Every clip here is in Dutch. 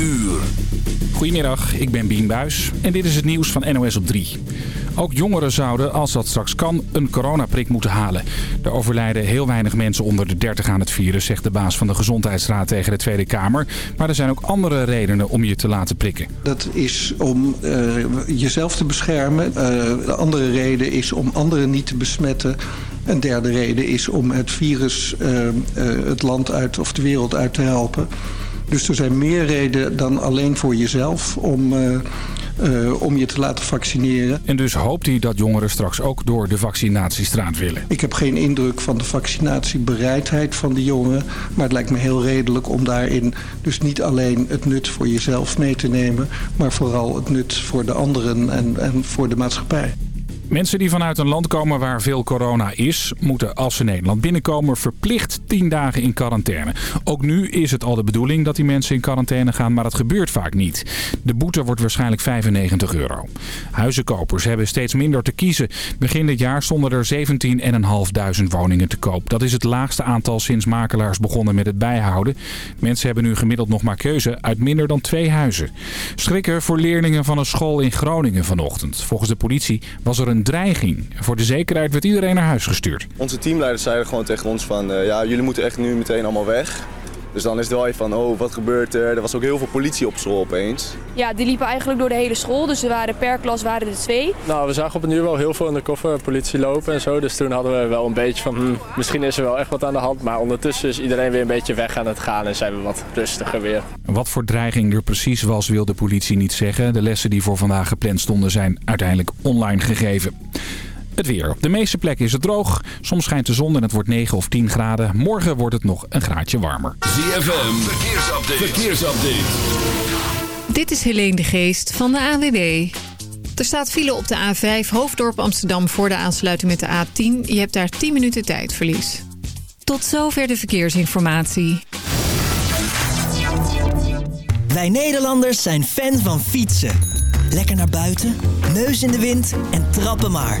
uur. Goedemiddag, ik ben Bien Buis en dit is het nieuws van NOS op 3. Ook jongeren zouden, als dat straks kan, een coronaprik moeten halen. Er overlijden heel weinig mensen onder de 30 aan het virus, zegt de baas van de Gezondheidsraad tegen de Tweede Kamer. Maar er zijn ook andere redenen om je te laten prikken. Dat is om uh, jezelf te beschermen. Uh, de andere reden is om anderen niet te besmetten. Een derde reden is om het virus uh, het land uit of de wereld uit te helpen. Dus er zijn meer redenen dan alleen voor jezelf om, uh, uh, om je te laten vaccineren. En dus hoopt hij dat jongeren straks ook door de vaccinatiestraat willen. Ik heb geen indruk van de vaccinatiebereidheid van de jongeren. Maar het lijkt me heel redelijk om daarin dus niet alleen het nut voor jezelf mee te nemen. Maar vooral het nut voor de anderen en, en voor de maatschappij. Mensen die vanuit een land komen waar veel corona is... moeten als ze Nederland binnenkomen verplicht 10 dagen in quarantaine. Ook nu is het al de bedoeling dat die mensen in quarantaine gaan... maar dat gebeurt vaak niet. De boete wordt waarschijnlijk 95 euro. Huizenkopers hebben steeds minder te kiezen. Begin dit jaar stonden er 17.500 woningen te koop. Dat is het laagste aantal sinds makelaars begonnen met het bijhouden. Mensen hebben nu gemiddeld nog maar keuze uit minder dan twee huizen. Schrikken voor leerlingen van een school in Groningen vanochtend. Volgens de politie was er een dreiging. Voor de zekerheid werd iedereen naar huis gestuurd. Onze teamleiders zeiden gewoon tegen ons van... Uh, ja, jullie moeten echt nu meteen allemaal weg. Dus dan is het wel even van, oh, wat gebeurt er? Er was ook heel veel politie op school opeens. Ja, die liepen eigenlijk door de hele school. Dus er waren per klas waren er twee. Nou, we zagen op het uur wel heel veel in de koffer politie lopen en zo. Dus toen hadden we wel een beetje van, hm, misschien is er wel echt wat aan de hand. Maar ondertussen is iedereen weer een beetje weg aan het gaan en zijn we wat rustiger weer. Wat voor dreiging er precies was, wil de politie niet zeggen. De lessen die voor vandaag gepland stonden zijn uiteindelijk online gegeven. Het weer. Op de meeste plekken is het droog. Soms schijnt de zon en het wordt 9 of 10 graden. Morgen wordt het nog een graadje warmer. ZFM, verkeersupdate. verkeersupdate. Dit is Helene de Geest van de AWB. Er staat file op de A5 Hoofddorp Amsterdam voor de aansluiting met de A10. Je hebt daar 10 minuten tijdverlies. Tot zover de verkeersinformatie. Wij Nederlanders zijn fan van fietsen. Lekker naar buiten, neus in de wind en trappen maar.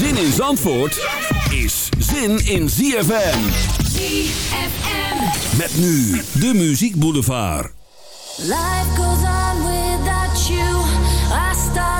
Zin in Zandvoort is zin in ZFM. ZFM. Met nu de Muziek Boulevard. Life goes on without you. I start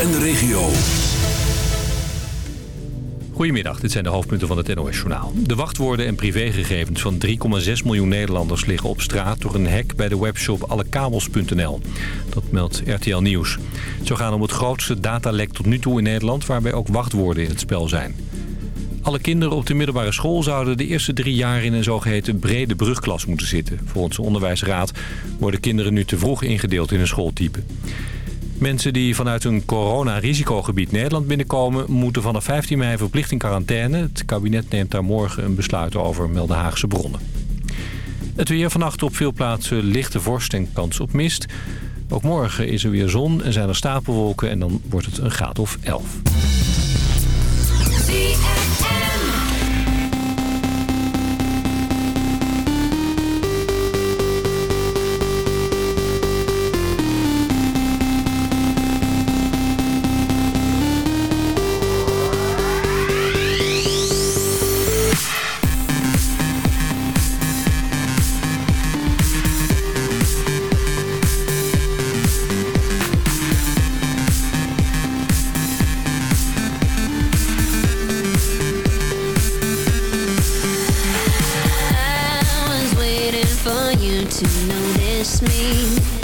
En de regio. Goedemiddag, dit zijn de hoofdpunten van het NOS-journaal. De wachtwoorden en privégegevens van 3,6 miljoen Nederlanders liggen op straat... door een hack bij de webshop allekabels.nl. Dat meldt RTL Nieuws. Zo gaan om het grootste datalek tot nu toe in Nederland... waarbij ook wachtwoorden in het spel zijn. Alle kinderen op de middelbare school zouden de eerste drie jaar in een zogeheten brede brugklas moeten zitten. Volgens de onderwijsraad worden kinderen nu te vroeg ingedeeld in een schooltype. Mensen die vanuit een corona-risicogebied Nederland binnenkomen... moeten vanaf 15 mei verplicht in quarantaine. Het kabinet neemt daar morgen een besluit over, melden Haagse bronnen. Het weer vannacht op veel plaatsen lichte vorst en kans op mist. Ook morgen is er weer zon en zijn er stapelwolken en dan wordt het een graad of 11. you to notice me.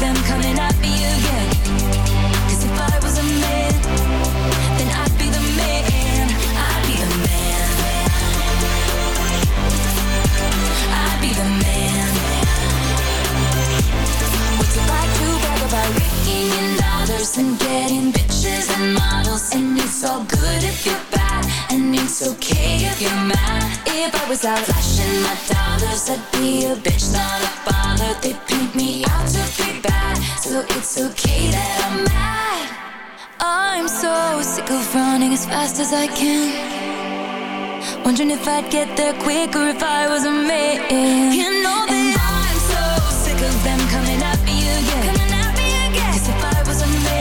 them coming at me if I was a man, then I'd be the man. I'd be the man. I'd be the man. What's it like to brag about dollars and getting bitches and models? And it's all good if you're bad, and it's okay if you're mad. If I was out flashing my dollars, I'd be a bitch, not a baller. They paint me out to be bad, so it's okay that I'm mad. I'm so sick of running as fast as I can. Wondering if I'd get there quicker if I was a man. You know that I'm so sick of them coming at me again. Coming at me again. 'Cause if I was a man,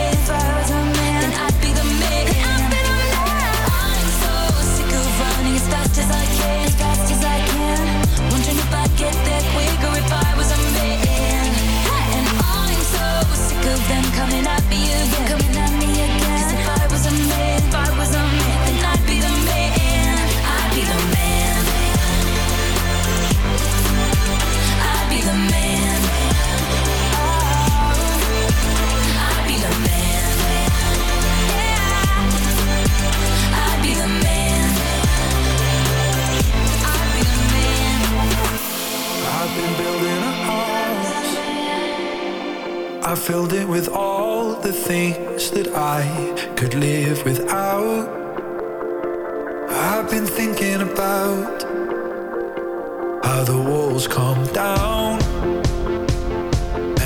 I filled it with all the things that I could live without. I've been thinking about how the walls come down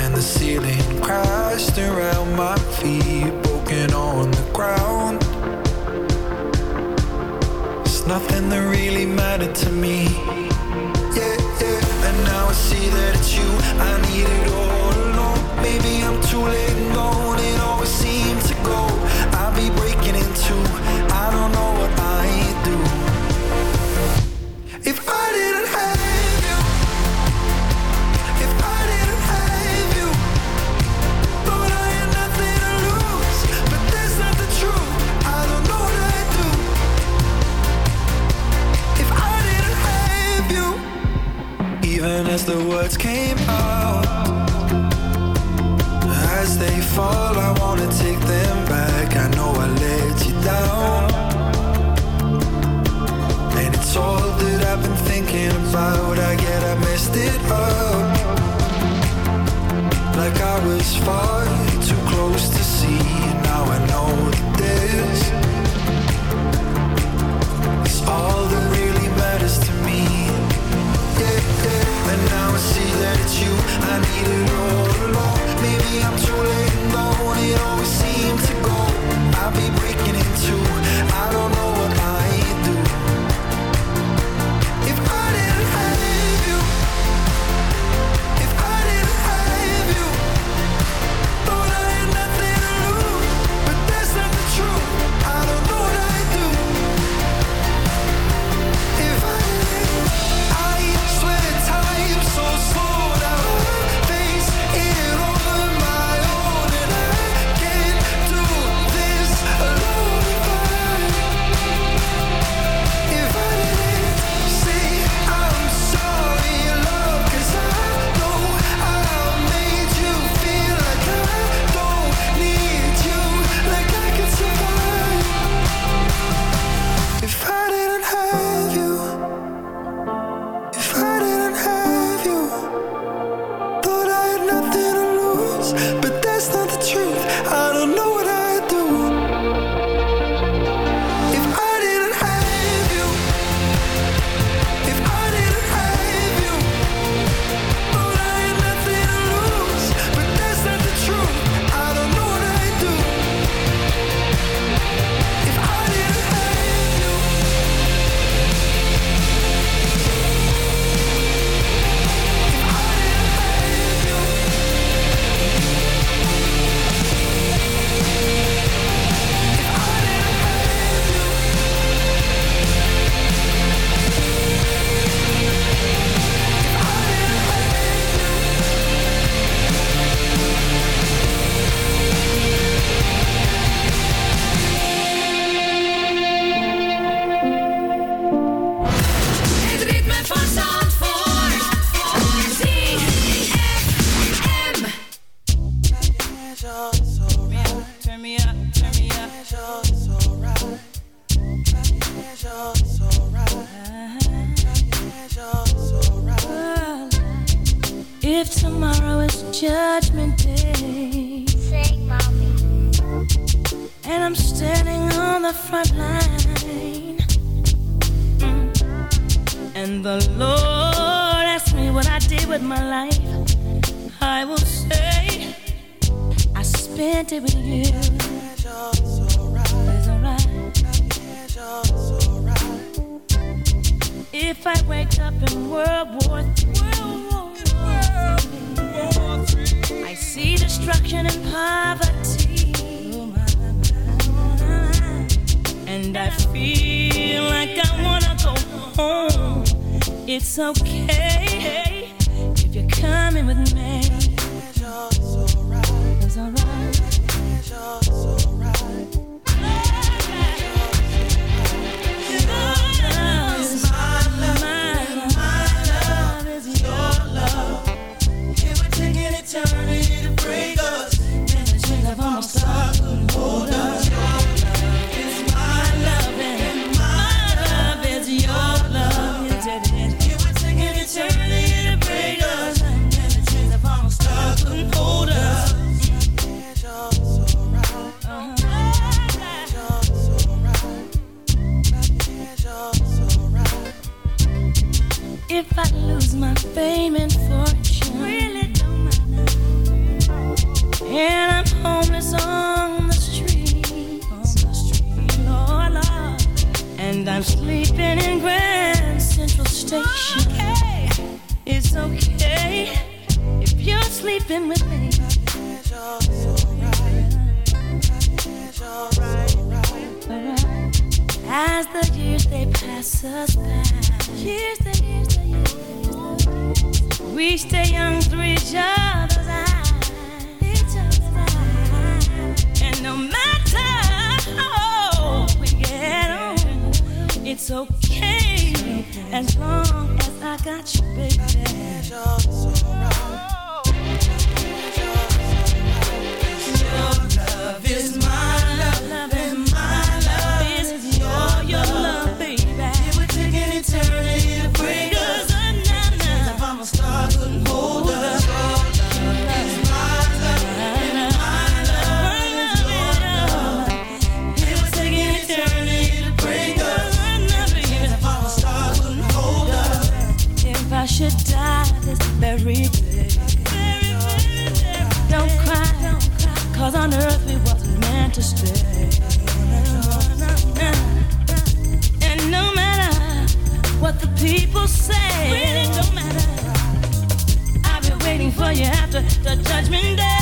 and the ceiling crashed around my feet, broken on the ground. It's nothing that really mattered to me. Yeah, yeah. And now I see that it's you I needed. Too late and gone. It always seems to go. I'll be breaking into. I don't know what I do. If I didn't have you, if I didn't have you, I had nothing to lose. But that's not the truth. I don't know what I do. If I didn't have you, even as the words came out, thinking about I get I messed it up. Like I was far too close to see Now I know that this Is all that really matters to me. Yeah, yeah. And now I see that it's you I need it all along. Maybe I'm too late and now It always seems to go. I'll be with me. the judgment day.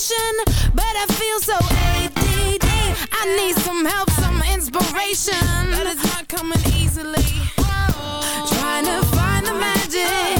passion, but I feel so ADD. I need some help, some inspiration, but it's not coming easily. Trying to find the magic.